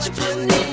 much, but